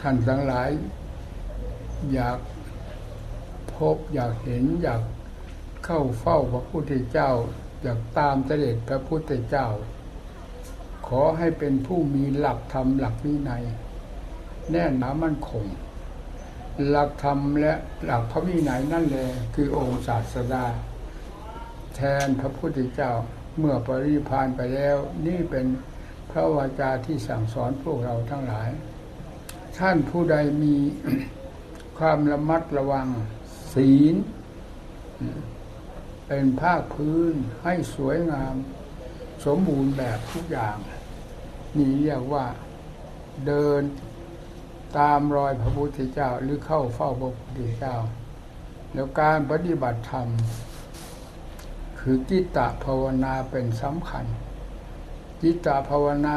ท่านทั้งหลาย อยากพบอยากเห็นอยากเข้าเฝ้าพระพุทธเจ้า อยากตามเสด็จพระพุทธเจ้า ขอให้เป็นผู้มีหลักธรรมหลักวินัยแน่นหนามั่นคง หลักธรรมและหลักพระวินัยนั่นแหละคือองค์ศาสดา แทนพระพุทธเจ้าเมื่อปริพานไปแล้ว นี่เป็นพระวาจาที่สั่งสอนพวกเราทั้งหลาย ท่านผู้ใดมีความระมัดระวังศีล เป็นภาคพื้นให้สวยงาม สมบูรณ์แบบทุกอย่าง นี่เรียกว่าเดินตามรอยพระพุทธเจ้าหรือเข้าเฝ้าพระพุทธเจ้า แล้วการปฏิบัติธรรม คือจิตตภาวนาเป็นสำคัญจิตตภาวนา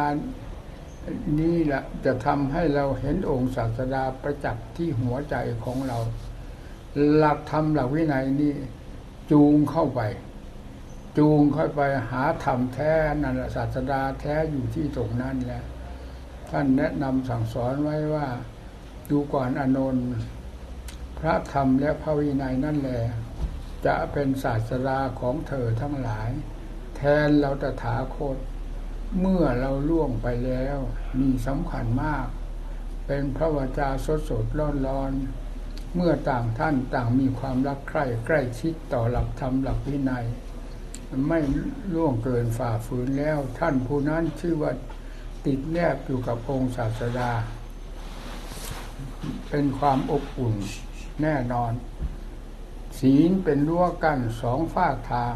นี่แหละจะทำให้เราเห็นองค์ศาสดาประจักษ์ที่หัวใจของเรา หลักธรรมหลักวินัยนี่จูงเข้าไป จูงเข้าไปหาธรรมแท้นั่นแหละศาสดาแท้อยู่ที่ตรงนั้นแหละท่านแนะนำสั่งสอนไว้ว่าดูก่อนอนนท์พระธรรมและพระวินัยนั่นแหละจะเป็นศาสดาของเธอทั้งหลาย แทนเราตถาคต เมื่อเราล่วงไปแล้วมีสำคัญมาก เป็นพระวจาสดสดร้อนร้อนเมื่อต่างท่านต่างมีความรักใคร่ใกล้ชิดต่อหลักธรรมหลักวินัย ไม่ล่วงเกินฝ่าฝืนแล้ว ท่านผู้นั้นชื่อว่าติดแนบอยู่กับองค์ศาสดา เป็นความอบอุ่นแน่นอน ศีลเป็นรั้วกั้นสองฝากทาง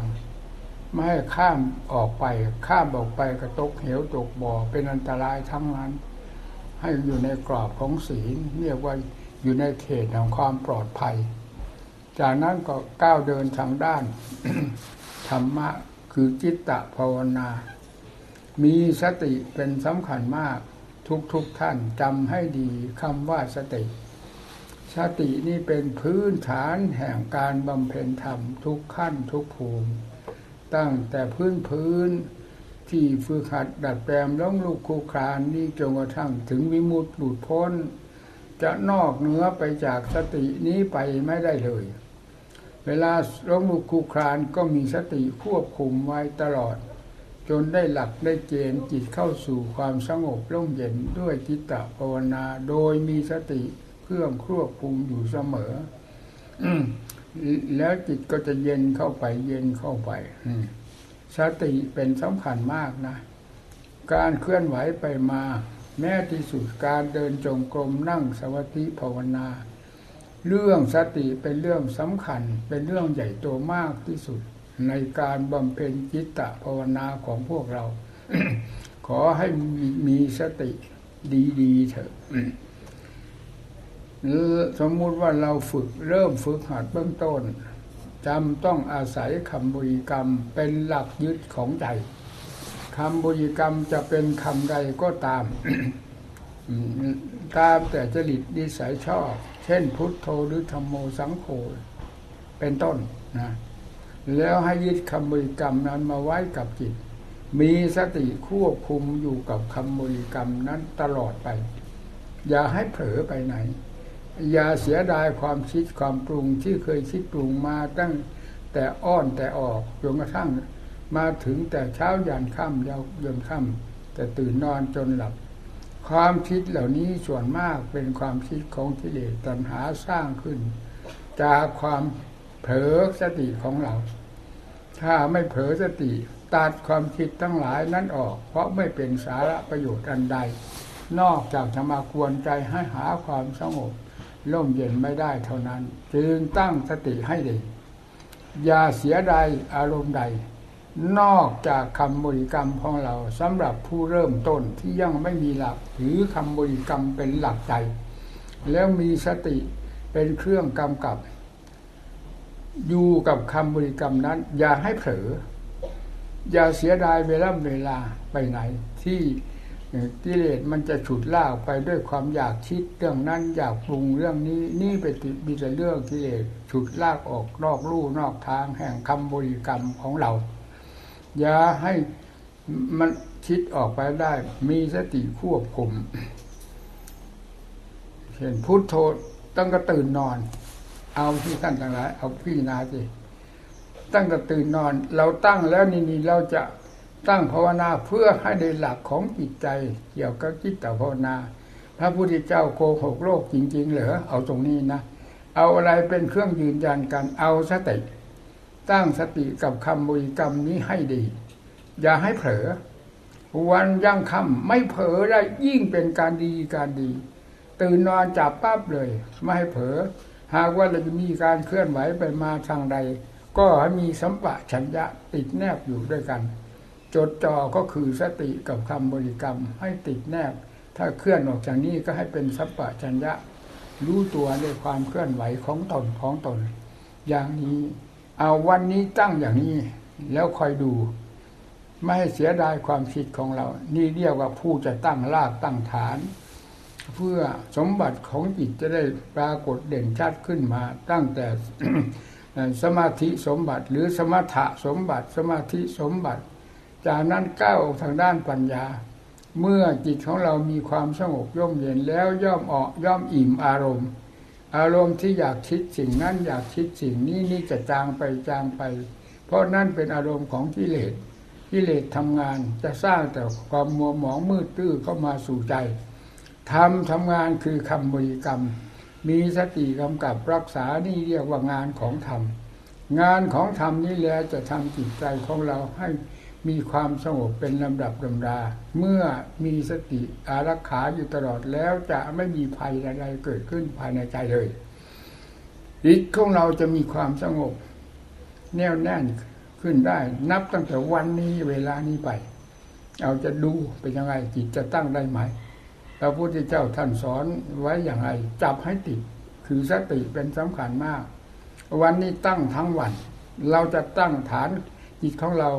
ไม่ให้ข้ามออกไป ข้ามออกไปกระตกเหวตกบ่อเป็นอันตรายทั้งนั้น ให้อยู่ในกรอบของศีลเรียกว่าอยู่ในเขตของความปลอดภัย จากนั้นก็ก้าวเดินทางด้านธรรมะคือจิตตภาวนา มีสติเป็นสำคัญมากทุกๆทท่านจำให้ดีคำว่าสติ สตินี่เป็นพื้นฐานแห่งการบำเพ็ญธรรมทุกขั้นทุกภูมิ ตั้งแต่พื้นพื้นที่ฝึกหัดดัดแปลงล้มลุกคูคลานนี่จนกระทั่งถึงวิมุตติหลุดพ้น จะนอกเหนือไปจากสตินี้ไปไม่ได้เลย เวลาล้มลุกคูคลานก็มีสติควบคุมไว้ตลอด จนได้หลักได้เกณฑ์จิตเข้าสู่ความสงบร่มเย็นด้วยจิตตภาวนาโดยมีสติเครื่องควบคุมอยู่เสมอ แล้วจิตก็จะเย็นเข้าไป เย็นเข้าไปสติเป็นสำคัญมากนะ การเคลื่อนไหวไปมา แม้ที่สุดการเดินจงกรมนั่งสมาธิภาวนา เรื่องสติเป็นเรื่องสำคัญ เป็นเรื่องใหญ่โตมากที่สุด ในการบำเพ็ญจิตตภาวนาของพวกเรา ขอให้มีมีสติดีๆเถอะ สมมุติว่าเราฝึกเริ่มฝึกหัดเบื้องต้นจำต้องอาศัยคำบริกรรมเป็นหลักยึดของใจคำบุญกรรมจะเป็นคำใดก็ตาม ตามแต่จริตนิสัยชอบ เช่นพุทโธหรือธรรมโมสังโฆเป็นต้นนะแล้วให้ยึดคำบริกรรมนั้นมาไว้กับจิต มีสติควบคุมอยู่กับคำบริกรรมนั้นตลอดไป อย่าให้เผลอไปไหน อย่าเสียดายความคิดความปรุงที่เคยคิดปรุงมาตั้งแต่อ้อนแต่ออกจนกระทั่งมาถึงแต่เช้ายันค่ำยาวยนค่ำแต่ตื่นนอนจนหลับ ความคิดเหล่านี้ส่วนมากเป็นความคิดของกิเลสตัณหาสร้างขึ้น จากความเผลอสติของเรา ถ้าไม่เผลอสติตัดความคิดทั้งหลายนั้นออก เพราะไม่เป็นสาระประโยชน์อันใด นอกจากจะมากวนใจให้หาความสงบ ร่มเย็นไม่ได้เท่านั้น จึงตั้งสติให้ดี อย่าเสียดอารมณ์ใด นอกจากคำบริกรรมของเราสำหรับผู้เริ่มต้นที่ยังไม่มีหลักหรือคำบริกรรมเป็นหลักใจ แล้วมีสติเป็นเครื่องกำกับ อยู่กับคำบริกรรมนั้น อย่าให้เผลออย่าเสียดายเวลาเวลาไปไหนที่ กิเลสมันจะฉุดลากไปด้วยความอยากคิดเรื่องนั้นอยากปรุงเรื่องนี้นี่เป็นมีแต่เรื่องกิเลสฉุดลากออกนอกลู่นอกทางแห่งคำบริกรรมของเรา อย่าให้มันคิดออกไปได้ มีสติควบคุมเช่นพุทโธตั้งก็ตื่นนอน เอาที่ท่านทั้งหลายเอาพี่นาสิตั้งแต่ตื่นนอน เราตั้งแล้วนี่นี่เราจะ ตั้งภาวนาเพื่อให้ได้หลักของจิตใจเกี่ยวกับจิตตภาวนา พระพุทธเจ้าโกหกโลกจริง ๆ เหรอเอาตรงนี้นะ เอาอะไรเป็นเครื่องยืนยันกันเอาสติ ตั้งสติกับคำบริกรรมนี้ให้ดี อย่าให้เผลอวันยั่งคำไม่เผลอได้ยิ่งเป็นการดีการดี ตื่นนอนจับปั๊บเลย ไม่ให้เผลอหากว่าเราจะมีการเคลื่อนไหวไปมาทางใด ก็ให้มีสัมปะชัญญะติดแนบอยู่ด้วยกัน จดจ่อก็คือสติกับคำบริกรรมให้ติดแนบ ถ้าเคลื่อนออกจากนี้ก็ให้เป็นสัมปะชัญญะ รู้ตัวในความเคลื่อนไหวของตนของตน อย่างนี้ เอาวันนี้ตั้งอย่างนี้ แล้วคอยดู ไม่ให้เสียดายความคิดของเรา นี่เรียกว่าผู้จะตั้งรากตั้งฐาน เพื่อสมบัติของจิตจะได้ปรากฏเด่นชัดขึ้นมาตั้งแต่สมาธิสมบัติหรือสมถะสมบัติ สมาธิสมบัติ จากนั้นก้าวทางด้านปัญญา เมื่อจิตของเรามีความสงบย่มเย็นแล้วย่อมออกย่อมอิ่มอารมณ์ อารมณ์ที่อยากคิดสิ่งนั้นอยากคิดสิ่งนี้นี่จะจางไปจางไป เพราะนั่นเป็นอารมณ์ของกิเลสกิเลสทำงานจะสร้างแต่ความมัวหมองมืดตื้อเข้ามาสู่ใจทำทำงานคือคำบริกรรม มีสติกำกับรักษานี่เรียกว่างานของธรรม งานของธรรมนี้แหละจะทำจิตใจของเราให้ มีความสงบเป็นลำดับลำดา เมื่อมีสติอารักขาอยู่ตลอดแล้วจะไม่มีภัยใดๆเกิดขึ้นภายในใจเลยจิตของเราจะมีความสงบ แน่วแน่นขึ้นได้ นับตั้งแต่วันนี้เวลานี้ไป เอาจะดูเป็นยังไงจิตจะตั้งได้ไหมพระพุทธเจ้าท่านสอนไว้อย่างไรจับให้ติดคือสติเป็นสำคัญมาก วันนี้ตั้งทั้งวัน เราจะตั้งฐานจิตของเรา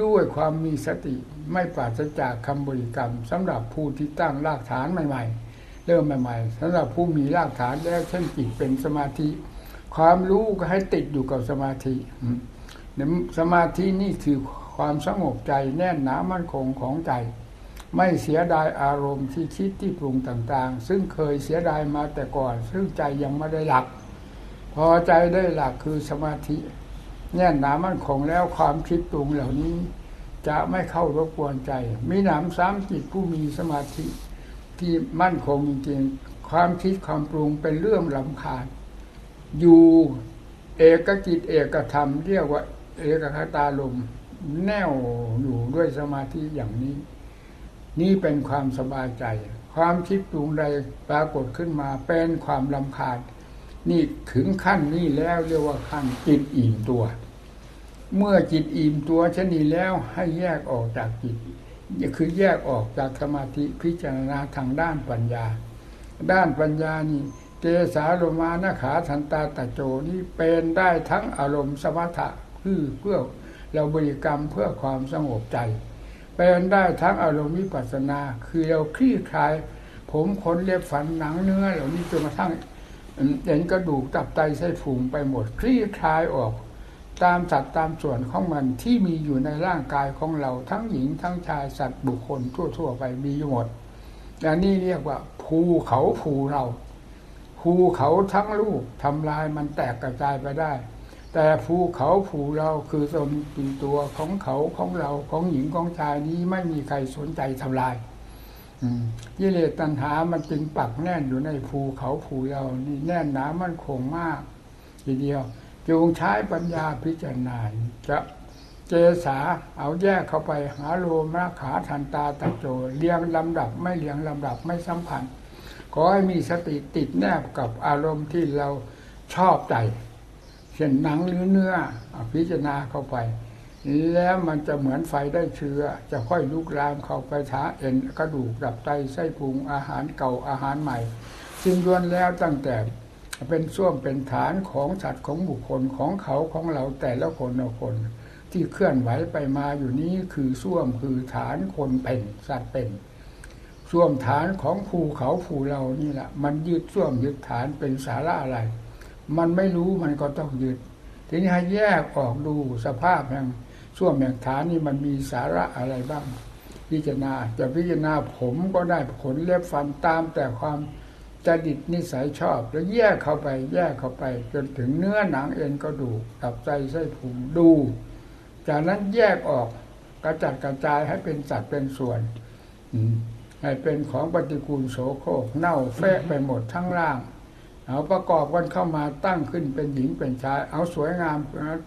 ด้วยความมีสติไม่ปราศจากคำบริกรรมสำหรับผู้ที่ตั้งรากฐานใหม่ ๆ เริ่มใหม่ๆสำหรับผู้มีรากฐานแล้วเช่นจิตเป็นสมาธิ ความรู้ก็ให้ติดอยู่กับสมาธิสมาธินี่คือความสงบใจแน่นหนามั่นคงของใจ ไม่เสียดายอารมณ์ที่คิดที่ปรุงต่างๆ ซึ่งเคยเสียดายมาแต่ก่อน ซึ่งใจยังไม่ได้หลัก พอใจได้หลักคือสมาธิ แน่นหนามั่นคงแล้วความคิดปรุงเหล่านี้ จะไม่เข้ารบกวนใจ มีหนามสามจิตผู้มีสมาธิที่มั่นคงจริงๆความคิดความปรุงเป็นเรื่องลำคาญอยู่เอกกิจเอกธรรมเรียกว่าเอกคตาลมแน่วอยู่ด้วยสมาธิอย่างนี้ นี่เป็นความสบายใจ ความคิดปรุงใดปรากฏขึ้นมาเป็นความลำคาญ นี่ถึงขั้นนี้แล้วเรียกว่าขั้นจิตอิ่มตัว เมื่อจิตอิ่มตัวชนีแล้วให้แยกออกจากจิตคือแยกออกจากสมาธิพิจารณาทางด้านปัญญา ด้านปัญญานี่เกสาโลมานาขาทันตาตะโจนี่เป็นได้ทั้งอารมณ์สมถะคือเพื่อเราบริกรรมเพื่อความสงบใจ เป็นได้ทั้งอารมณ์วิปัสสนา คือเราคลี่คลาย ผมขนเล็บฝันหนังเนื้อเหล่านี้จนกระทั่ง เห็นกระดูกตับไตไส้พุงไปหมดคลี่คลายออก ตามสัดตามส่วนของมันที่มีอยู่ในร่างกายของเราทั้งหญิงทั้งชายสัตว์บุคคลทั่ว ๆ ไปมีอยู่หมดอันนี้เรียกว่า ภูเขาภูเราภูเขาทั้งลูกทำลายมันแตกกระจายไปได้ แต่ภูเขาภูเราคือสมตีตัวของเขาของเราของหญิงของชายนี้ไม่มีใครสนใจทำลาย กิเลสตัณหามันจึงปักแน่นอยู่ในภูเขาภูเรานี่แน่นหนามันคงมาก ทีเดียวจงใช้ปัญญาพิจารณาจะเจสาเอาแยกเข้าไปหาโลมาขาทันตาตะโจเรียงลำดับไม่เรียงลำดับไม่สัมพันธ์ขอให้มีสติติดแนบกับอารมณ์ที่เราชอบใจ เช่นหนังหรือเนื้อพิจารณาเข้าไป แล้วมันจะเหมือนไฟได้เชื้อ จะค่อยลุกลามเข้าไปท้าเอ็นกระดูกดับไตไส้พุงอาหารเก่าอาหารใหม่ซึ่งล้วนแล้วตั้งแต่เป็นส่วมเป็นฐานของสัตว์ของบุคคลของเขาของเราแต่ละคนละคน ที่เคลื่อนไหวไปมาอยู่นี้คือส่วมคือฐานคนเป็นสัตว์เป็นส่วมฐานของภูเขาภูเรานี่แหละมันยึดส่วมยึดฐานเป็นสาระอะไร มันไม่รู้มันก็ต้องยึดทีนี้ให้แยกออกดูสภาพแห่ง ช่วงแห่งฐานี่มันมีสาระอะไรบ้าง พิจารณาจะพิจารณาผมก็ได้ขนเล็บฟันตามแต่ความจดิตนิสัยชอบ แล้วแยกเข้าไป แยกเข้าไป จนถึงเนื้อหนังเอ็นกระดูกตับใจไส้พุงดู จากนั้นแยกออกกระจัดกระจายให้เป็นสัดเป็นส่วนให้เป็นของปฏิกูลโสโครกเน่าแฟะไปหมดทั้งร่าง เอาประกอบกันเข้ามาตั้งขึ้นเป็นหญิงเป็นชาย เอาสวยงาม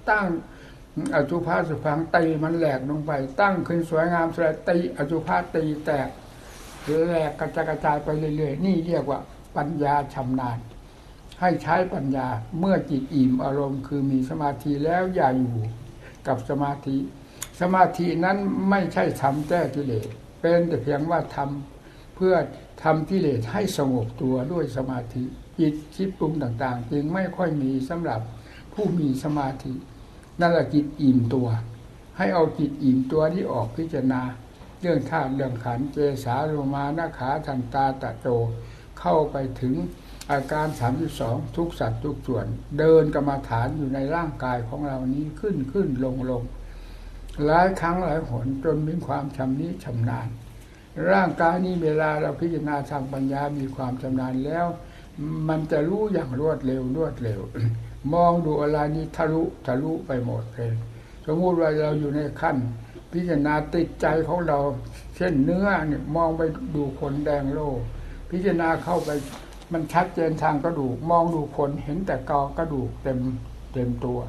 ตั้ง อจุภาสุพังตีมันแหลกลงไป ตั้งขึ้นสวยงามสวยตีอจุภาตีแตกแหลกกระจายกระจายไปเรื่อยๆนี่เรียกว่าปัญญาชำนาญ ให้ใช้ปัญญาเมื่อจิตอิ่มอารมณ์คือมีสมาธิแล้วอย่าอยู่กับสมาธิ สมาธินั้นไม่ใช่ทำแก้กิเลสเป็นแต่เพียงว่าทำเพื่อทำกิเลสให้สงบตัวด้วยสมาธิจิตคิดปรุงต่างๆ จึงไม่ค่อยมีสำหรับผู้มีสมาธิ นั่นแหละจิตอิ่มตัว ให้เอาจิตอิ่มตัวที่ออกพิจารณา เรื่องธาตุเรื่องขันเจสาโลมานาขาทันตาตะโจเข้าไปถึงอาการสามสองทุกสัตว์ทุกส่วน เดินกรรมาฐานอยู่ในร่างกายของเรานี้ขึ้นขึ้นลงลงหลายครั้งหลายหนจนมีความชำนิชำนาญ ร่างกายนี้เวลาเราพิจารณาทางปัญญามีความชำนาญแล้ว มันจะรู้อย่างรวดเร็วรวดเร็ว มองดูอะไรนี้ทะลุทะลุไปหมดเลย สมมติว่าเราอยู่ในขั้น พิจารณาติดใจของเรา เช่นเนื้อเนี่ยมองไปดูคนแดงโลพิจารณาเข้าไปมันชัดเจนทางกระดูก มองดูคนเห็นแต่กอกระดูกเต็มเต็มตัว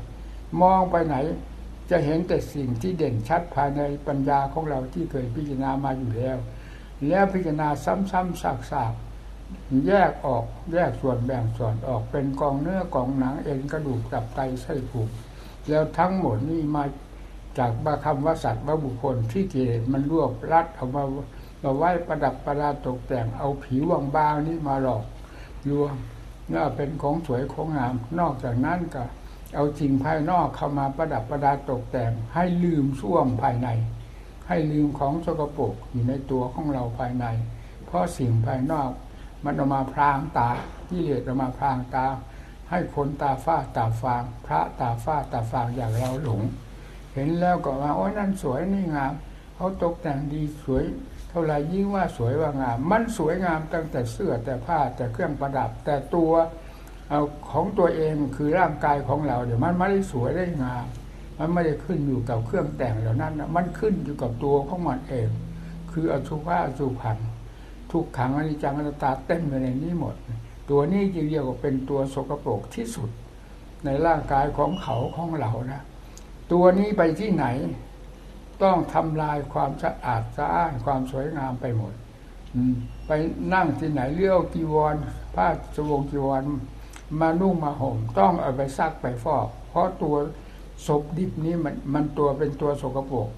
มองไปไหนจะเห็นแต่สิ่งที่เด่นชัดภายในปัญญาของเราที่เคยพิจารณามาอยู่แล้ว แล้วพิจารณาซ้ำๆซากๆ แยกออกแยกส่วนแบ่งส่วนออกเป็นกองเนื้อกองหนังเอ็นกระดูกตับไตไส้พุงแล้วทั้งหมดนี่มาจากบาคำว่าสัตว์ว่าบุคคลที่กิเลสมันรวบรัดเอามามาไว้ประดับประดาตกแต่งเอาผิวบางๆนี่มาหลอกลวงน่าเป็นของสวยของงาม นอกจากนั้นก็ เอาจริงภายนอกเข้ามาประดับประดาตกแต่ง ให้ลืมช่วมภายใน ให้ลืมของสกปรกอยู่ในตัวของเราภายใน เพราะสิ่งภายนอก มันออกมาพรางตาที่เลสออกมาพรางตา ให้คนตาฝ้าตาฟาง พระตาฝ้าตาฟางอย่างเราหลง เห็นแล้วก็ว่าโอ้ยนั่นสวยนี่งามเขาตกแต่งดีสวย เท่าไรยิ่งว่าสวยว่างาม มันสวยงามตั้งแต่เสื้อแต่ผ้าแต่เครื่องประดับ แต่ตัวเอาของตัวเองคือร่างกายของเราเดี๋ยวมันไม่ได้สวยได้งาม มันไม่ได้ขึ้นอยู่กับเครื่องแต่งเหล่านั้นนะมันขึ้นอยู่กับตัวของมันเอง คืออสุภะอสุพัง ทุกขังอนิจจังอนัตตาเต็มอยู่ในนี้หมด ตัวนี้จึงเรียกว่าเป็นตัวสกปรกที่สุด ในร่างกายของเขาของเรานะ ตัวนี้ไปที่ไหน ต้องทำลายความสะอาดสะอ้านความสวยงามไปหมดไปนั่งที่ไหนเลี้ยวกีวรผ้าสวงกีวรมานุ่งมาห่มต้องเอาไปซักไปฟอก เพราะตัวศพดิบนี้มันมันตัวเป็นตัวสกปรก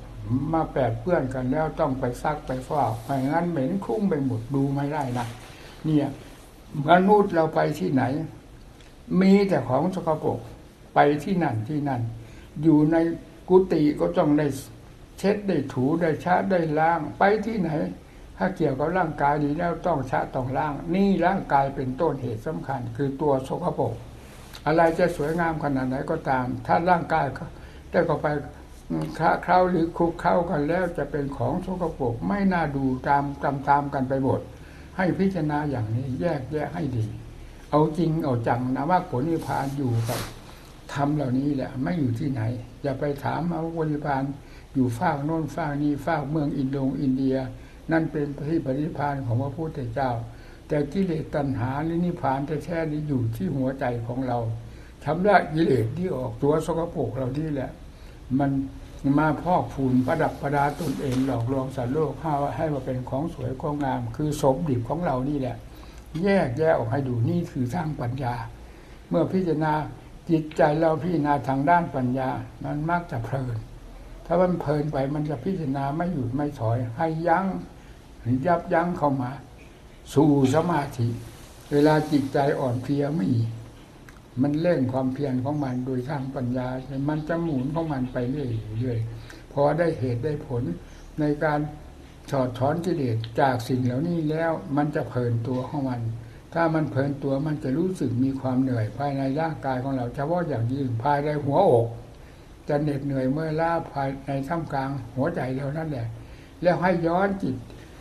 มาแปดเปื้อนกันแล้วต้องไปซักไปฟอกไม่งั้นเหม็นคุ้งไปหมดดูไม่ได้นะเนี่ยมนุษย์เราไปที่ไหน มีแต่ของสกปรกไปที่นั่นที่นั่น อยู่ในกุฏิก็ต้องได้เช็ดได้ถูได้ชะได้ล้างไปที่ไหน ถ้าเกี่ยวกับร่างกายนี้แล้วต้องชะต้องล้าง นี่ร่างกายเป็นต้นเหตุสำคัญ คือตัวสกปรกอะไรจะสวยงามขนาดไหนก็ตาม ถ้าร่างกายได้ก็ไป คาเข้าหรือคุกเข้ากันแล้วจะเป็นของสกปรกไม่น่าดูตามตามตามกันไปหมดให้พิจารณาอย่างนี้แยกแยะให้ดี เอาจริงเอาจังนะว่าผลนิพพานอยู่กับทำเหล่านี้แหละไม่อยู่ที่ไหน อย่าไปถามเอาผลนิพพานอยู่ฝ้าโน้นฝ้านี้ฝ้าเมืองอินโดอินเดีย นั่นเป็นที่ปฏิพานของพระพุทธเจ้า แต่กิเลสตัณหาหรือนิพพานแท้ๆนี้อยู่ที่หัวใจของเราทำได้กิเลสที่ออกตัวสกปรกเราที่แหละ มันมาพอกฟูนประดับประดาตนเองหลอกลวงสัตว์โลกให้ให้มาเป็นของสวยของงาม คือสมดิบของเรานี่แหละ แยกแยกออกให้ดูนี่คือสร้างปัญญา เมื่อพิจารณาจิตใจเราพิจารณาทางด้านปัญญา มันมักจะเพลิน ถ้ามันเพลินไปมันจะพิจารณาไม่หยุดไม่ถอย ให้ยัง้งยับยั้งเข้ามา สู่สมาธิ เวลาจิตใจอ่อนเพลียไม่มั มันเร่งความเพียรของมันโดยทางปัญญา มันจะหมุนของมันไปเรื่อยๆพอได้เหตุได้ผลในการถอดถอนกิเลสจากสิ่งเหล่านี้แล้วมันจะเพลินตัวของมัน ถ้ามันเพลินตัวมันจะรู้สึกมีความเหนื่อยภายในร่างกายของเราเฉพาะอย่างยิ่งภายในหัวอก จะเหน็ดเหนื่อยเมื่อล้าภายในท่ามกลางหัวใจเรานั่นแหละ แล้วให้ย้อนจิต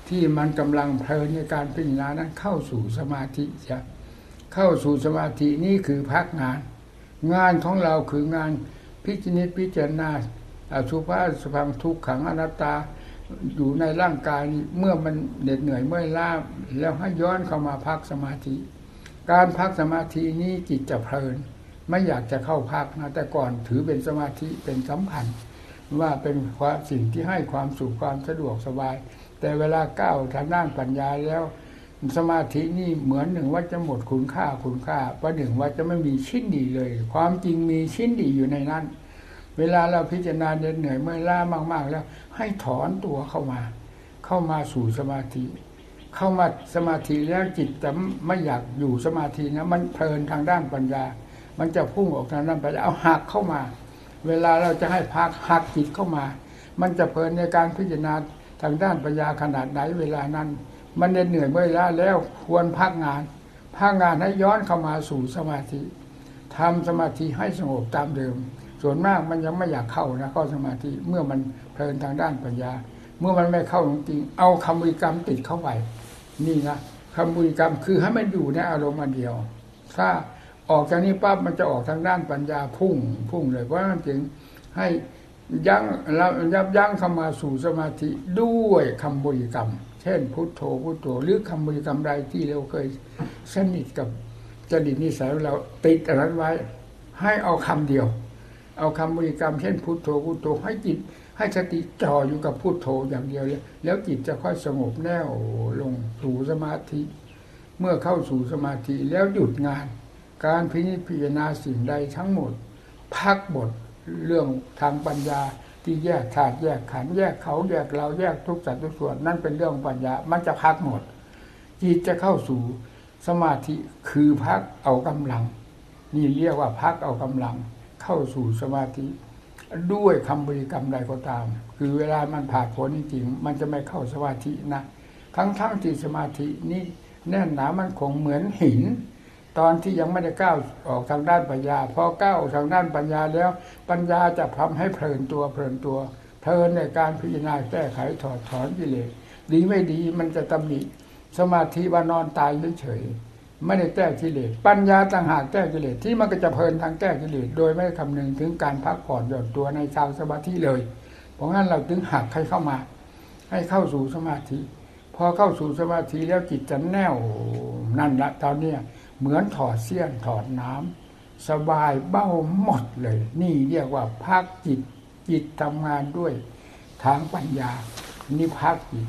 ที่มันกำลังเพลินในการพิจารณานั้นเข้าสู่สมาธิจะ เข้าสู่สมาธินี่คือพักงาน งานของเราคืองานพิจิตพิจารณาอสุภะสุพังทุกขังอนัตตาอยู่ในร่างกายเมื่อมันเหน็ดเหนื่อยเมื่อยล้าแล้วให้ย้อนเข้ามาพักสมาธิ การพักสมาธินี้จิตจะเพลิน ไม่อยากจะเข้าพักนะแต่ก่อนถือเป็นสมาธิเป็นสำคัญ ว่าเป็นความสิ่งที่ให้ความสุขความสะดวกสบาย แต่เวลาก้าวทางด้านปัญญาแล้ว สมาธินี่เหมือนหนึ่งว่าจะหมดคุณค่าคุณค่าประหนึ่งว่าจะไม่มีชิ้นดีเลย ความจริงมีชิ้นดีอยู่ในนั้น เวลาเราพิจารณาเหนื่อยเมื่อยล้ามาก ๆ แล้ว ให้ถอนตัวเข้ามา เข้ามาสู่สมาธิ เข้ามาสมาธิแล้วจิตจะไม่อยากอยู่สมาธินะมันเพลินทางด้านปัญญา มันจะพุ่งออกทางด้านปัญญาเอาหักเข้ามา เวลาเราจะให้พักหักจิตเข้ามา มันจะเพลินในการพิจารณาทางด้านปัญญาขนาดไหนเวลานั้น มันเหนื่อยเมื่อยล้าแล้วควรพักงาน พักงานให้ย้อนเข้ามาสู่สมาธิทำสมาธิให้สงบตามเดิม ส่วนมากมันยังไม่อยากเข้านะเข้าสมาธิเมื่อมันเพลินทางด้านปัญญา เมื่อมันไม่เข้าจริงๆเอาคำวิกรรมติดเข้าไปนี่นะคำวิกรรมคือให้มันอยู่ในอารมณ์อันเดียว ถ้าออกจากนี้ปั๊บมันจะออกทางด้านปัญญาพุ่งพุ่งเลย เพราะฉะนั้นจึงให้ยั้งยับยั้งเข้ามาสู่สมาธิด้วยคำบริกรรม เช่นพุทโธพุทโธหรือคำบริกรรมใดที่เราเคยสนิทกับจริตนิสัยเราติดอันนั้นไว้ ให้เอาคำเดียว เอาคำบริกรรมเช่นพุทโธพุทโธให้จิต ให้สติจ่ออยู่กับพุทโธอย่างเดียวแล้วจิตจะค่อยสงบแน่วลงสู่สมาธิ เมื่อเข้าสู่สมาธิแล้วหยุดงาน การพินิจพิจารณาสิ่งใดทั้งหมด พักบทเรื่องทางปัญญา ที่แยกธาตุแยกขันธ์แยกเขาแยกเราแยกทุกสัตว์ทุกส่วน นั่นเป็นเรื่องปัญญา มันจะพักหมด จิตจะเข้าสู่สมาธิคือพักเอากำลัง นี่เรียกว่าพักเอากำลัง เข้าสู่สมาธิ ด้วยคำบริกรรมใดก็ตาม คือเวลามันผ่าผลจริงมันจะไม่เข้าสมาธินะทั้งๆทที่สมาธินี่แน่นหนามันคงเหมือนหิน ตอนที่ยังไม่ได้ก้าวออกทางด้านปัญญาพอก้าวออกทางด้านปัญญาแล้ว ปัญญาจะทำให้เพลินตัวเพลินตัวเพลินในการพิจารณาแก้ไขถอดถอนกิเลสดีไม่ดีมันจะตำหนิสมาธิว่านอนตายเฉยๆไม่ได้แก้กิเลสปัญญาต่างหากแก้กิเลสที่มันก็จะเพลินทางแก้กิเลสโดยไม่คำนึงถึงการพักผ่อนหย่อนตัวในทางสมาธิเลย เพราะงั้นเราถึงหักให้เข้ามา ให้เข้าสู่สมาธิ พอเข้าสู่สมาธิแล้วจิตจะแน่วนั่นละตอนเนี้ เหมือนถอดเสี้ยนถอดน้ำสบายเบ้าหมดเลย นี่เรียกว่าพักจิตจิตทำงานด้วยทางปัญญา นี่พักจิต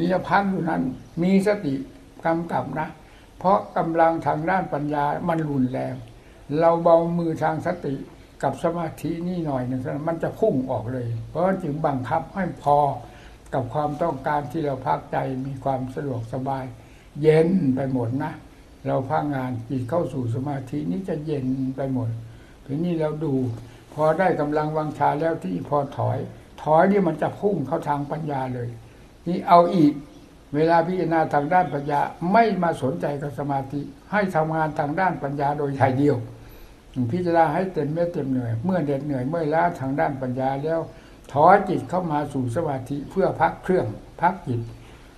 นี่จะพักอยู่นั้นมีสติกำกับนะ เพราะกำลังทางด้านปัญญามันรุนแรง เราเบามือทางสติกับสมาธินี่หน่อยหนึ่งมันจะพุ่งออกเลย เพราะจึงบังคับให้พอกับความต้องการที่เราพักใจมีความสะดวกสบาย เย็นไปหมดนะ เราพักงานจิตเข้าสู่สมาธินี้จะเย็นไปหมดทีนี้เราดู พอได้กำลังวังชาแล้วที่พอถอย ถอยนี่มันจะพุ่งเข้าทางปัญญาเลย นี่เอาอีก เวลาพิจารณาทางด้านปัญญาไม่มาสนใจกับสมาธิ ให้ทำงานทางด้านปัญญาโดยถ่ายเดียว พิจารณาให้เต็มเม็ดเต็มเหนื่อยเมื่อเด็ดเหนื่อยเมื่อล้าทางด้านปัญญาแล้วถอยจิตเข้ามาสู่สมาธิเพื่อพักเครื่องพักจิต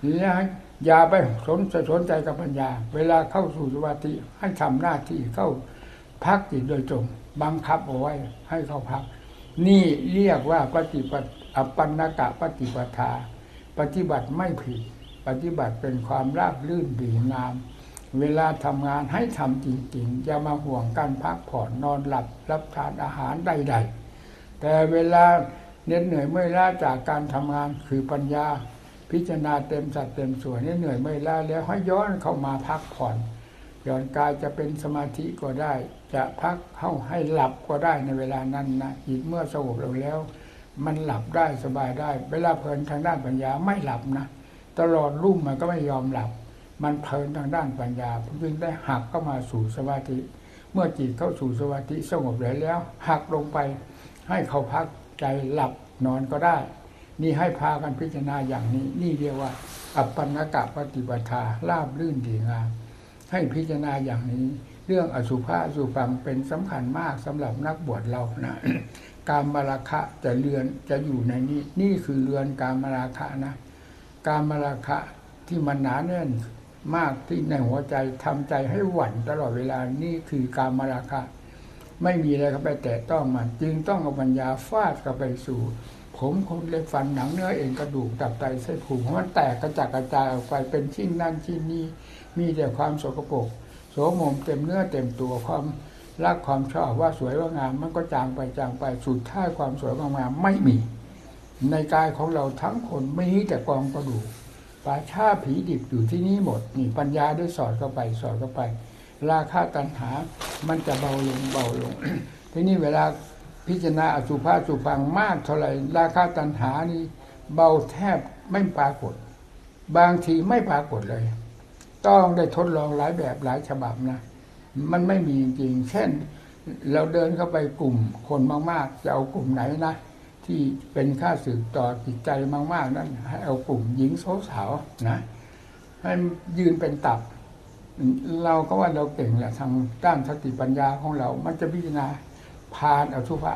นี่ให้ อย่าไปสนสนใจกับปัญญา เวลาเข้าสู่สมาธิให้ทำหน้าที่เข้าพักจิตโดยตรงบังคับเอาไว้ให้เข้าพัก นี่เรียกว่าปฏิบัติอปันนกะปฏิปทา ปฏิบัติไม่ผิด ปฏิบัติเป็นความราบลื่นดีงาม เวลาทำงานให้ทำจริงๆ อย่ามาห่วงการพักผ่อนนอนหลับรับทานอาหารใด ๆ แต่เวลาเหน็ดเหนื่อยเมื่อยล้าจากการทำงานคือปัญญา พิจารณาเต็มสัดเต็มส่วนนี่เหนื่อยเมื่อยล้าแล้วให้ย้อนเข้ามาพักผ่อนย้อนกายจะเป็นสมาธิก็ได้ จะพักเข้าให้หลับก็ได้ในเวลานั้นนะจิตเมื่อสงบลงแล้ว มันหลับได้สบายได้ เวลาเพลินทางด้านปัญญาไม่หลับนะตลอดรุ่มมันก็ไม่ยอมหลับ มันเพลินทางด้านปัญญาจึงได้หักเข้ามาสู่สมาธิ เมื่อจิตเข้าสู่สมาธิสงบแล้วแล้วหักลงไป ให้เขาพักใจหลับนอนก็ได้ นี่ให้พากันพิจารณาอย่างนี้ นี่เรียกว่า อัปปนกะปฏิปทาลาบลื่นดีงามให้พิจารณาอย่างนี้ เรื่องอสุภะอสุฟังเป็นสำคัญมากสำหรับนักบวชเรานะการมาราคะจะเรือนจะอยู่ในนี้ นี่คือเรือนการมาราคะนะ การมาราคะที่มันหนาแน่นมากที่ในหัวใจทำใจให้หวั่นตลอดเวลานี่คือการมาราคะ ไม่มีอะไรเข้าไปแตะต้องมัน จึงต้องเอาปัญญาฟาดเข้าไปสู่ ผมคนเล็กฟันหนังเนื้อเอ็นกระดูกตับไตเส้นผูกมันแตกกระจัดกระจายออกไปเป็นชิ้นนั่นชิ้นนี้มีแต่ความสกปรกโสมมเต็มเนื้อเต็มตัวความรักความชอบว่าสวยว่างามมันก็จางไปจางไปสุดท้ายความสวยว่างามไม่มี ในกายของเราทั้งคนมีแต่กองกระดูกป่าชาผีดิบอยู่ที่นี่หมดนี่ปัญญาได้สอดเข้าไปสอดเข้าไป ราคาตัณหามันจะเบาลงเบาลง ทีนี้เวลา พิจารณาอสุภาสุพังมากเท่าไหร่ราคาตัณหานี่เบาแทบไม่ปรากฏ บางทีไม่ปรากฏเลย ต้องได้ทดลองหลายแบบหลายฉบับนะ มันไม่มีจริง เช่น เราเดินเข้าไปกลุ่มคนมากๆ จะเอากลุ่มไหนนะ ที่เป็นค่าสึกต่อจิตใจมากๆนั้นให้เอากลุ่มหญิงโสาวนะให้ยืนเป็นตับ เราก็ว่าเราเก่งแหละทางด้านสติปัญญาของเรา มันจะพิจารณา ผานอสุภะ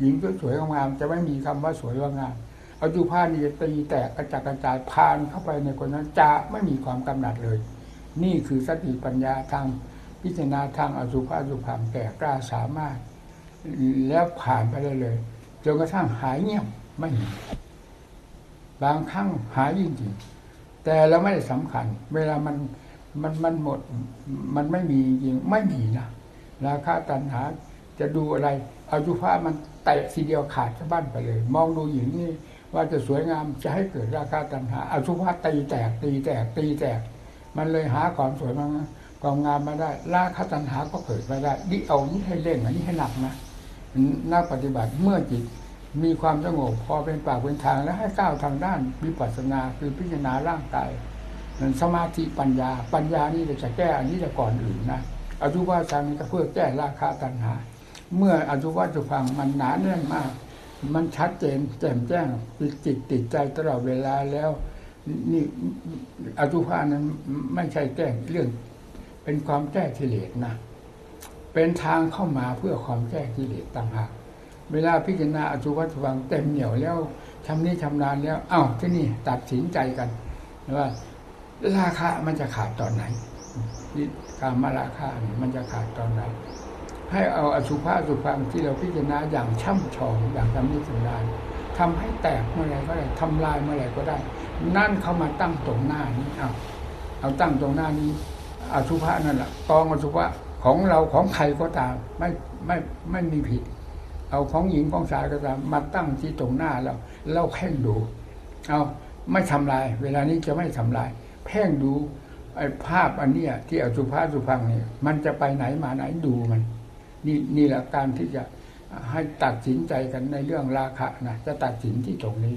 หญิงสวยงามจะไม่มีคำว่าสวยว่างามอสุภะนี่จะตีแตกกระจัดกระจายผานเข้าไปในคนนั้นจะไม่มีความกำหนัดเลย นี่คือสติปัญญาทางพิจารณาทางอสุภะอสุภังแก่กล้าสามารถ แล้วผ่านไปได้เลยจนกระทั่งหายเงียบไม่มีบางครั้งหายจริงๆแต่เราไม่ได้สำคัญ เวลามันมันมันหมด มันไม่มีจริงไม่มีนะราคาตันหา จะดูอะไรอายุภามันแตะทีเดียวขาดจากบ้านไปเลย มองดูหญิงนี่ว่าจะสวยงามจะให้เกิดราคาตันหาอายุภาตีแตกตีแตกตีแตก มันเลยหาความสวยมาความงามมาได้ราคาตันหาก็เกิดมาได้นี่เอานี่ให้เล่นอันนี้ให้หนักนะนักปฏิบัติเมื่อจิตมีความสงบพอเป็นปากเป็นทางแล้วให้ก้าวทางด้านวิปัสสนาคือพิจารณาร่างกายนั้นสมาธิปัญญา ปัญญานี่จะแก้อันนี้จะก่อนอื่นนะอาจุวาสังก็เพื่อแก้ราคาตัณหา เมื่ออจุวาจุพังมันหนาแน่นมาก มันชัดเจนแจ่มแจ้งติดจิตติดใจตลอดเวลาแล้ว นี่อจุภานั้นไม่ใช่แก้เรื่อง เป็นความแก้กิเลสนะเป็นทางเข้ามาเพื่อความแก้กิเลสต่างหากเวลาพิจารณาอจุวัตวังเต็มเหนียวแล้วทำนี้ทำนานแล้ว เอ้าที่นี่ตัดสินใจกันว่าราคามันจะขาดตอนไหนนี่การมาราคาเนี่ยมันจะขาดตอนไหน ให้เอาอสุภาสุพังที่เราพิจารณาอย่างช่ำชองอย่างทำนี้ทำนานทำให้แตกเมื่อไรก็ได้ทำลายเมื่อไรก็ได้ นั่นเข้ามาตั้งตรงหน้านี้เอาเอาตั้งตรงหน้านี้อสุภะนั่นแหละกองอสุภะของเราของใครก็ตามไม่ไม่ไม่มีผิด เอาของหญิงของชายก็ตามมาตั้งที่ตรงหน้าเราเราเพ่งดูเอาไม่ทำลาย เวลานี้จะไม่ทำลายเพ่งดูไอ้ภาพอันเนี้ยที่อสุภาสุพังเนี่ยมันจะไปไหนมาไหนดูมัน นี่นี่แหละการที่จะให้ตัดสินใจกันในเรื่องราคะนะจะตัดสินที่ตรงนี้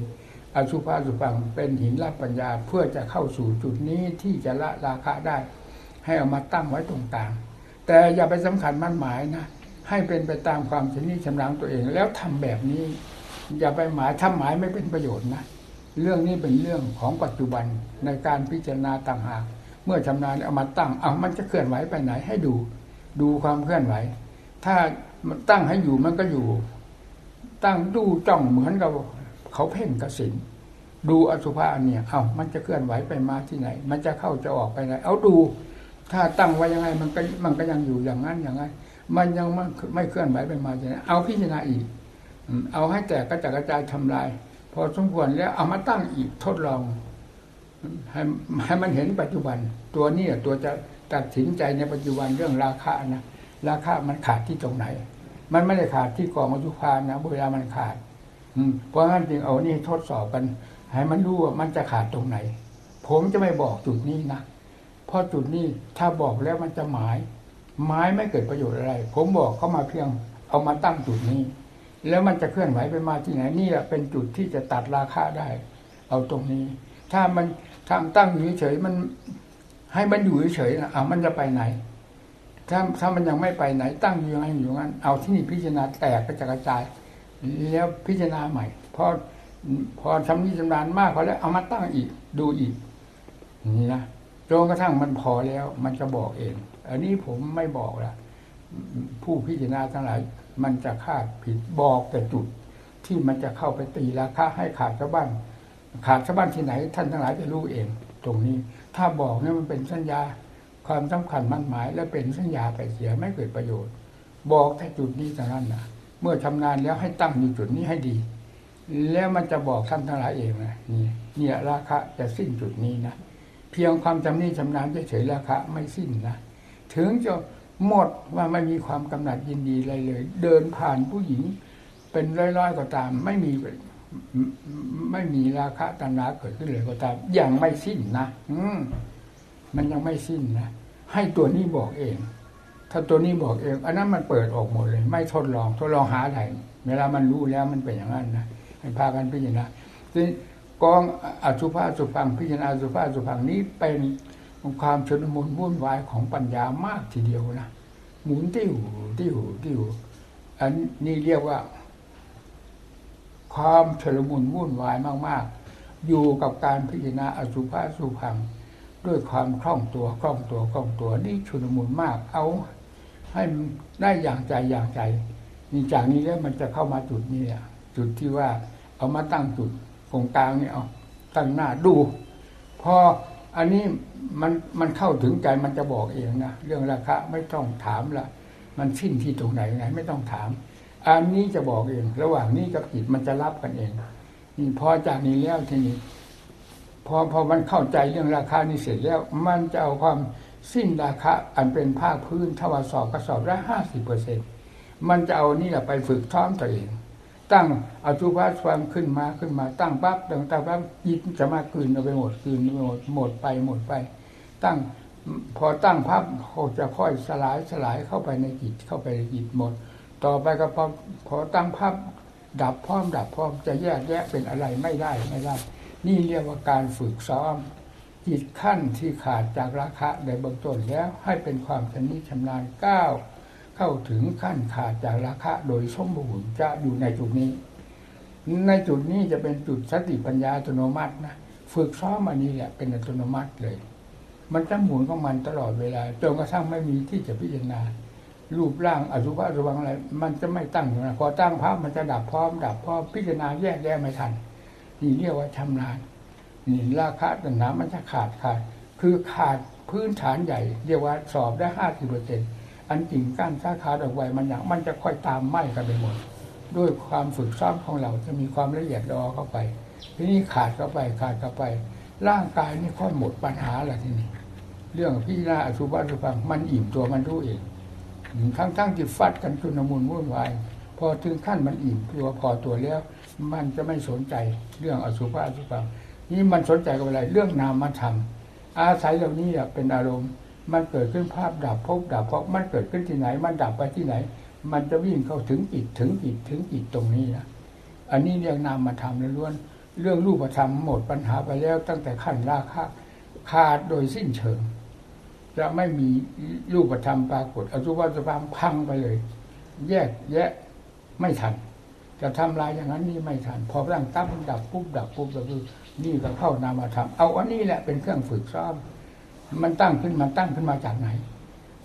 อสุภาสุพังเป็นหินรับปัญญาเพื่อจะเข้าสู่จุดนี้ที่จะละราคะได้ ให้เอามาตั้งไว้ตรงกลางแต่อย่าไปสำคัญมั่นหมายนะให้เป็นไปตามความชำนิชำนาญตัวเอง แล้วทำแบบนี้ อย่าไปหมายทำหมายไม่เป็นประโยชน์นะเรื่องนี้เป็นเรื่องของปัจจุบันในการพิจารณาต่างหาก เมื่อชำนาญเอามาตั้งเอามันจะเคลื่อนไหวไปไหนให้ดู ดูความเคลื่อนไหว ถ้ามันตั้งให้อยู่มันก็อยู่ ตั้งดูจ้องเหมือนกับเขาเพ่งกสินดูอสุภะเนี่ย เอามันจะเคลื่อนไหวไปมาที่ไหน มันจะเข้าจะออกไปไหน เอาดู ถ้าตั้งไว้ยังไงมันก็มันก็ยังอยู่อย่างนั้นอย่างนั้นมันยังไม่เคลื่อนไหวไปมาที่ไหนเอาพิจารณาอีก เอาให้แตกกระจายกระจายทำลาย พอสมควรแล้วเอามาตั้งอีกทดลองให้ให้มันเห็นปัจจุบัน ตัวนี้ตัวจะตัดสินใจในปัจจุบันเรื่องราคานะ ราคามันขาดที่ตรงไหน มันไม่ได้ขาดที่กองอสุภานะเวลามันขาด อืมเพราะงั้นจึงเอานี่ทดสอบกัน ให้มันรู้ว่ามันจะขาดตรงไหน ผมจะไม่บอกจุดนี้นะเพราะจุดนี้ถ้าบอกแล้วมันจะหมาย หมายไม่เกิดประโยชน์อะไร ผมบอกเข้ามาเพียงเอามาตั้งจุดนี้ แล้วมันจะเคลื่อนไหวไปมาที่ไหนนี่แหละเป็นจุดที่จะตัดราคาได้ เอาตรงนี้ ถ้ามันทางตั้งอยู่เฉยมันให้มันอยู่เฉยนะเอามันจะไปไหน ถ้าถ้ามันยังไม่ไปไหนตั้งอยู่ยังไงอยู่งั้น เอาที่นี่พิจารณาแตกกระจายแล้วพิจารณาใหม่พอพอทำนี้ชำนาญมากพอแล้วเอามาตั้งอีกดูอีกนี่นะจนกระทั่งมันพอแล้ว มันจะบอกเอง อันนี้ผมไม่บอกละผู้พิจารณาทั้งหลาย มันจะคาดผิดบอกแต่จุด ที่มันจะเข้าไปตีราคาให้ขาดชาวบ้านขาดสะบั้นที่ไหน ท่านทั้งหลายจะรู้เอง ตรงนี้ ถ้าบอกเนี่ยมันเป็นสัญญา ความสำคัญมั่นหมาย และเป็นสัญญาไปเสียไม่เกิดประโยชน์ บอกแต่จุดนี้เท่านั้นนะเมื่อชำนาญแล้วให้ตั้งอยู่จุดนี้ให้ดี แล้วมันจะบอกท่านทั้งหลายเองนะนี่เนี่ยราคะจะสิ้นจุดนี้นะเพียงความจำนี้ชำนาญเฉยๆราคะไม่สิ้นนะถึงจะหมดว่าไม่มีความกำหนัดยินดีอะไรเลย เดินผ่านผู้หญิง เป็นร้อยๆก็ตาม ไม่มีไม่มีราคะตัณหาเกิดขึ้นเลยก็ตามยังไม่สิ้นนะ อื มันยังไม่สิ้นนะให้ตัวนี้บอกเอง ถ้าตัวนี้บอกเอง อันนั้นมันเปิดออกหมดเลย ไม่ทดลองทดลองหาอะไรเวลามันรู้แล้วมันเป็นอย่างนั้นนะให้พากันพิจารณาทีกองอสุภาสุพังพิจารณาสุภาสุพังนี้เป็นความชนมุนวุ่นวายของปัญญามากทีเดียวนะหมุนติ้วติ้วติ้วอันนี้เรียกว่า ความชลมุนวุ่นวายมาก ๆ อยู่กับการพิจารณาอสุภาสุพัง ด้วยความคล่องตัวคล่องตัวคล่องตัวนี่ชุลมุนมาก เอาให้ได้อย่างใจอย่างใจนี่จากนี้แล้วมันจะเข้ามาจุดนี้อะจุดที่ว่าเอามาตั้งจุดตรงกลางนี่เอาตั้งหน้าดู พออันนี้มันมันเข้าถึงใจมันจะบอกเองนะเรื่องราคาไม่ต้องถามละมันสิ้นที่ตรงไหนไงไม่ต้องถาม อันนี้จะบอกเอง ระหว่างนี้กับจิตมันจะรับกันเองนี่พอจากนี้แล้วทีนี้ พอพอมันเข้าใจเรื่องราคานี้เสร็จแล้ว มันจะเอาความสิ้นราคาอันเป็นภาคพื้นทวารสอบกระสอบได้ห้าสิบเปอร์เซ็นมันจะเอานี่แหละไปฝึกท้อมตัวเอง ตั้งเอาจุภาความขึ้นมาขึ้นมาตั้งปั๊บตั้งตั้งปั๊บยิตจะมาคืนเอาไปหมดคืนไปหมดหมดไปหมดไป ตั้งพอตั้งพับเขาจะค่อยสลายสลายเข้าไปในจิตเข้าไปในจิตหมด ต่อไปก็พอพอตั้งพับดับพร้อมดับพร้อมจะแยกแยะเป็นอะไรไม่ได้ไม่ได้ นี่เรียกว่าการฝึกซ้อมจิตขั้นที่ขาดจากราคะในเบื้องต้นแล้วให้เป็นความชำนิชำนาญก้าวเข้าถึงขั้นขาดจากราคะโดยสมบูรณ์จะอยู่ในจุดนี้ ในจุดนี้จะเป็นจุดสติปัญญาอัตโนมัตินะฝึกซ้อมอันนี้แหละเป็นอัตโนมัติเลย มันจะหมุนของมันตลอดเวลาจนกระทั่งไม่มีที่จะพิจารณา รูปร่างอสุภะสุวังอะไร มันจะไม่ตั้งอยู่นะพอตั้งภาพมันจะดับพร้อมดับพร้อมพิจารณาแยกแยะไม่ทัน นี่เรียกว่าชำนาญนี่ราคะตัณหามันจะขาดขาด คือขาดพื้นฐานใหญ่ เรียกว่าสอบได้ห้าสิบเปอร์เซ็นต์อันกิ่งก้านสาขาดอกไว้มันอย่างมันจะค่อยตามไหมกันไปหมด ด้วยความฝึกซ้อมของเราจะมีความละเอียดรอเข้าไป ทีนี้ขาดเข้าไปขาดเข้าไป ร่างกายนี่ค่อยหมดปัญหาละทีนี้ เรื่องพี่นาอสุภะสุพังมันอิ่มตัวมันรู้เองทั้งทั้งที่ฟัดกันชุนมุนวุ่นวายพอถึงขั้นมันอิ่มตัวพอตัวแล้ว มันจะไม่สนใจเรื่องอสุภะอสุพังนี่มันสนใจกับอะไร เรื่องนามธรรมอาศัยเหล่านี้เป็นอารมณ์ มันเกิดขึ้นภาพดับพบดับเพราะมันเกิดขึ้นที่ไหน มันดับไปที่ไหน มันจะวิ่งเข้าถึงจิตถึงจิตถึงจิตตรงนี้นะอันนี้เรียกนามมาทำล้วนเรื่องรูปธรรมหมดปัญหาไปแล้วตั้งแต่ขั้นราคะขาดโดยสิ้นเชิงจะไม่มีรูปธรรมปรากฏอสุภะสุภาพพังไปเลย แยกแยะไม่ทัน จะทำลายอย่างนั้นนี่ไม่ทัน พอร่างตั้งดับปุ๊บดับปุ๊บก็คือนี่ก็เข้านามธรรมเอาอันนี้แหละเป็นเครื่องฝึกซ้อมมันตั้งขึ้นมันตั้งขึ้นมาจากไหน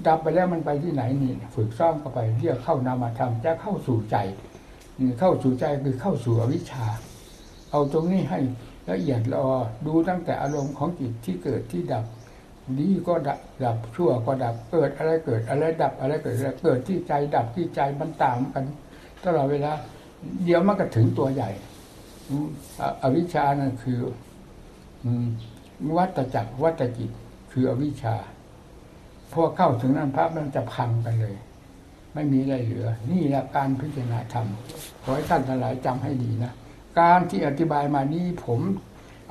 ดับไปแล้วมันไปที่ไหนนี่ ฝึกซ้อมเข้าไปเรียกเข้านามธรรมจะเข้าสู่ใจเข้าสู่ใจคือเข้าสู่อวิชชา เอาตรงนี้ให้ละเอียดรอดูตั้งแต่อารมณ์ของจิตที่เกิดที่ดับดีก็ดับดับชั่วก็ดับเกิดอะไรเกิดอะไรดับอะไรเกิดอะไรเกิดที่ใจดับที่ใจมันต่ามกันตลอดเวลา เดี๋ยวมันก็ถึงตัวใหญ่อวิชชานั่นคือวัตจักรวัตจิต คืออวิชชาพอเข้าถึงนั้นพระมันจะพังกันเลย ไม่มีอะไรเหลือ นี่แหละการพิจารณาธรรมขอให้ท่านทั้งหลายจำให้ดีนะการที่อธิบายมานี้ผม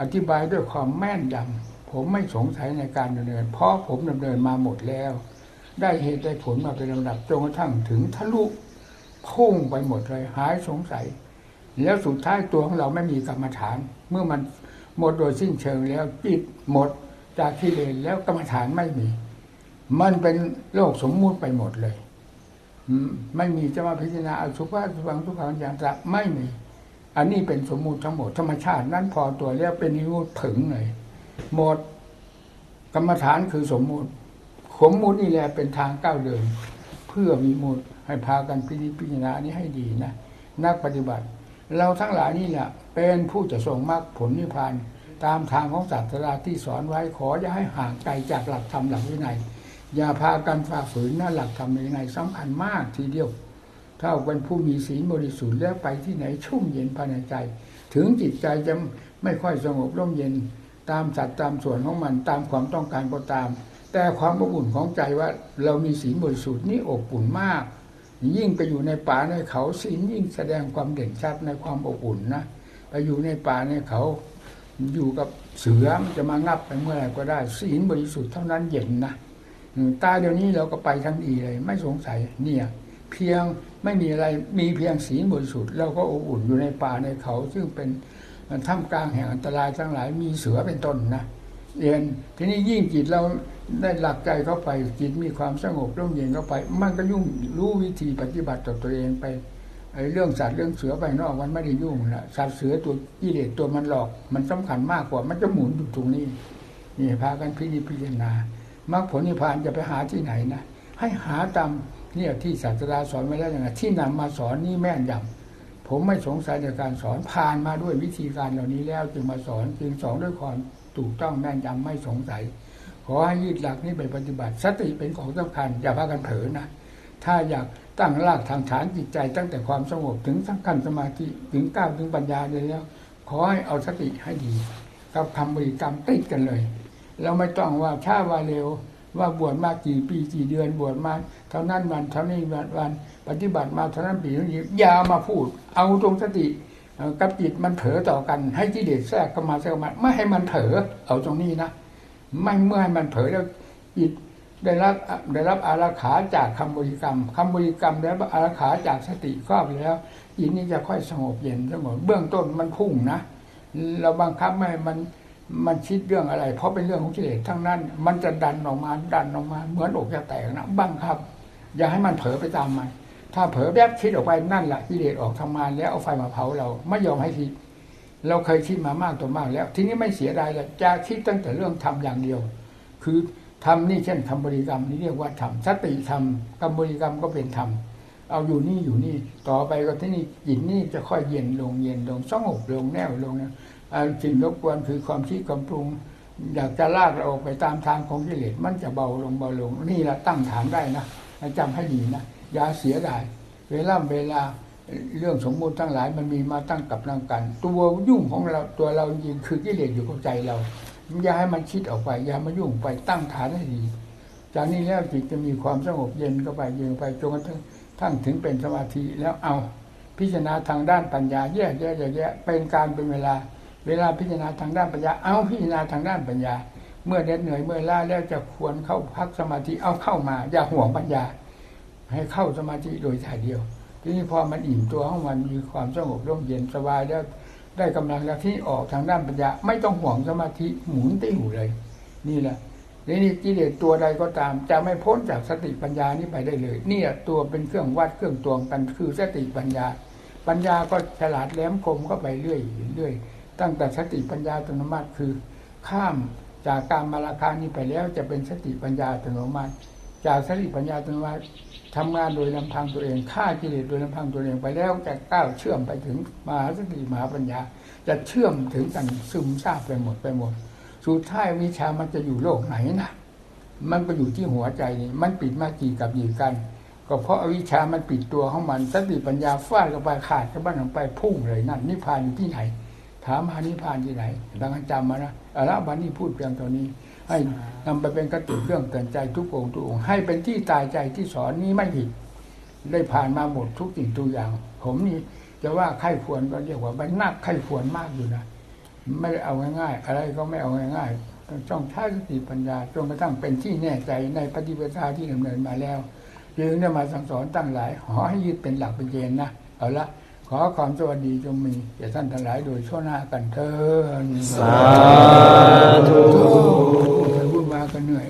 อธิบายด้วยความแม่นยำผมไม่สงสัยในการดำเนิน เพราะผมดำเนินมาหมดแล้ว ได้เหตุได้ผลมาเป็นลำดับจนกระทั่งถึงทะลุ พุ่งไปหมดเลย หายสงสัย แล้วสุดท้ายตัวของเราไม่มีกรรมฐาน เมื่อมันหมดโดยสิ้นเชิงแล้วจิตหมดจากที่เลนแล้วกรรมฐานไม่มี มันเป็นโลกสมมุติไปหมดเลยไม่มีจะมาพิจารณาอสุภะสุฟังทุกขังอย่างจะไม่มี อันนี้เป็นสมมุติทั้งหมดธรรมชาตินั้นพอตัวแล้วเป็นนิมุตถึงเลยหมดกรรมฐานคือสมมุติสมมุตินี่แหละเป็นทางก้าวเดิน เพื่อมีมุต ให้พากันพิจิพิจารณานี้ให้ดีนะนักปฏิบัติ เราทั้งหลายนี่แหละเป็นผู้จะส่งมรรคผลนิพพานตามทางของศาสดาที่สอนไว้ขออย่าให้ห่างไกลจากหลักธรรมหลักวินัยอย่าพากันฝ่าฝืนนะหลักธรรมวินัยสำคัญมากทีเดียวถ้าเป็นผู้มีศีลบริสุทธิ์แล้วไปที่ไหนชุ่มเย็นภายในใจ ถึงจิตใจจะไม่ค่อยสงบร่มเย็นตามสัตว์ตามส่วนของมันตามความต้องการก็ตาม แต่ความอบอุ่นของใจว่าเรามีศีลบริสุทธิ์นี่อบอุ่นมาก ยิ่งไปอยู่ในป่าในเขาศีลยิ่งแสดงความเด่นชัดในความอบอุ่นนะไปอยู่ในป่าในเขาอยู่กับเสือมันจะมางับไปเมื่อไหร่ก็ได้ศีลบริสุทธิ์เท่านั้นเย็นนะตาเดี๋ยวนี้เราก็ไปทั้งดีเลย ไม่สงสัยเนี่ยเพียงไม่มีอะไรมีเพียงศีลบริสุทธิ์เราก็อบอุ่นอยู่ในป่าในเขา ซึ่งเป็นท่ามกลางแห่งอันตรายทั้งหลายมีเสือเป็นต้นนะเรียนทีนี้ยิ่งจิตเรา ได้หลักใจเข้าไปจิตมีความสงบร่มเย็นเข้าไป มันก็ยุ่งรู้วิธีปฏิบัติต่อตัวเองไปไอ้เรื่องสัตว์เรื่องเสือไปนอกมันไม่ได้ยุ่งละสัตว์เสือตัวกิเลสตัวมันหลอก มันสำคัญมากกว่า มันจะหมุนอยู่ตรงนี้นี่พากันพิจิพิจารณามรรคผลนิพพานจะไปหาที่ไหนนะให้หาตามเนี่ยที่ศาสดาสอนไว้แล้วอย่างไรที่นำมาสอนนี่แม่นยำผมไม่สงสัยในการสอนผ่านมาด้วยวิธีการเหล่านี้แล้วจึงมาสอนจึงสอนด้วยความถูกต้องแม่นยำไม่สงสัย ขอให้ยืดหลักนี้ไปปฏิบัติ สติเป็นของสำคัญอย่าพากันเผลอนะ ถ้าอยากตั้งรากทางฐานจิตใจ ตั้งแต่ความสงบถึงทั้งขั้นสมาธิถึงก้าวถึงปัญญาเลยแล้ว ขอให้เอาสติให้ดี กับคำบริกรรมติดกันเลยเราไม่ต้องว่าช้าว่าเร็วว่าบวชมากี่ปีกี่เดือนบวชมาเท่านั้นวันเท่านี้วันวัน ปฏิบัติมาเท่านั้นปีนี้อย่ามาพูด เอาตรงสติกับจิตมันเผลอต่อกัน ให้กิเลสแทรกเข้ามาแทรกมาไม่ให้มันเผลอเอาตรงนี้นะ ไม่เมื่อให้มันเผลอแล้วจิตได้รับได้รับอาราขาจากคำบริกรรมคำบริกรรมได้รับอาราขาจากสติครอบแล้วจิตนี้จะค่อยสงบเย็นสงบเบื้องต้นมันพุ่งนะเราบังคับไม่มันมันคิดเรื่องอะไร เพราะเป็นเรื่องของกิเลสทั้งนั้น มันจะดันออกมาดันออกมา เหมือนอกจะแตกนะบังคับ อย่าให้มันเผลอไปตามมันถ้าเผลอแบบคิดออกไปนั่นแหละกิเลสออกทำงานแล้วเอาไฟมาเผาเราไม่ยอมให้คิด เราเคยคิดมามากตัวมากแล้ว ทีนี้ไม่เสียดายเลยจะคิดตั้งแต่เรื่องทำอย่างเดียว คือทำนี่เช่นคำบริกรรมนี่เรียกว่าทำสติทำคำบริกรรมก็เป็นธรรมเอาอยู่นี่อยู่นี่ต่อไปก็ที่นี่จิตนี่จะค่อยเย็นลงเย็นลงสงบลงแน่วลงนะสิ่งรบกวนคือความคิดความปรุง อยากจะลากเราออกไปตามทางของกิเลสมันจะเบาลงเบาลงนี่ละตั้งฐานได้นะจำให้ดีนะอย่าเสียดายเวลาเวลา เรื่องสมมุติทั้งหลายมันมีมาตั้งกับร่างกัน ตัวยุ่งของเราตัวเราจริงคือกิเลสอยู่กับใจเราอย่าให้มันคิดออกไป อย่ามายุ่งไปตั้งฐานให้ดีจากนี้แล้วจิตจะมีความสงบเย็นก็ไปเย็นไปจนกระทั่งทั้งถึงเป็นสมาธิแล้วเอาพิจารณาทางด้านปัญญาแยกแยะแยะเป็นการเป็นเวลา เวลาพิจารณาทางด้านปัญญา เอาพิจารณาทางด้านปัญญา เมื่อเด็ดเหนื่อยเมื่อล้าแล้วจะควรเข้าพักสมาธิเอาเข้ามา อย่าห่วงปัญญา ให้เข้าสมาธิโดยถ่ายเดียว ทีนี้พอมันอิ่มตัวของมันมีความสงบร่มเย็นสบายแล้วได้กำลังแล้วที่ออกทางด้านปัญญา ไม่ต้องห่วงสมาธิหมุนติ้วเลย นี่แหละนี่กิเลสตัวใดก็ตาม จะไม่พ้นจากสติปัญญานี้ไปได้เลยนี่ตัวเป็นเครื่องวัดเครื่องตวงกันคือสติปัญญา ปัญญาก็ฉลาดแหลมคมก็ไปเรื่อยเรื่อยตั้งแต่สติปัญญาอัตโนมัติคือ ข้ามจากการมาราคานี้ไปแล้วจะเป็นสติปัญญาอัตโนมัติ จากสติปัญญาอัตนมัติทำงานโดยลำพังตัวเองฆ่ากิเลสโดยลำพังตัวเองไปแล้วจะก้าวเชื่อมไปถึงมหาสติมหาปัญญา จะเชื่อมถึงกันซึมซาบไปหมดไปหมด สุดท้ายวิชามันจะอยู่โลกไหนนะมันก็อยู่ที่หัวใจนี่มันปิดมากี่กับกี่กัน ก็เพราะอวิชามันปิดตัวของมันสติปัญญาฟาดกันไปขาดกันบ้านลงไปพุ่งเลยนั่นนิพพานอยู่ที่ไหน ถามหานิพพานที่ไหนดังนั้นจำมานะอระบันนี้พูดเพียงตัวนี้ ให้นำไปเป็นกระตุ้นเรื่องเตือนใจทุกองค์ทุกองค์ให้เป็นที่ตายใจที่สอนนี้ไม่ผิด ได้ผ่านมาหมดทุกสิ่งทุกอย่าง ผมนี่จะว่าไข้ควรก็เรียกว่าใบนักไข้ควรมากอยู่นะไม่ได้เอาง่ายๆอะไรก็ไม่เอาง่ายๆต้องจ้องใช้สติปัญญาจนกระทั่งเป็นที่แน่ใจในปฏิปทาที่ดำเนินมาแล้ว จึงได้มาสั่งสอนตั้งหลายขอให้ยึดเป็นหลักเป็นเกณฑ์นะเอาละ ขอความสวัสดีจงมีแก่ท่านทั้งหลายโดยชั่วหน้ากันเถิดสาธุวุ่นวายกันเหนื่อย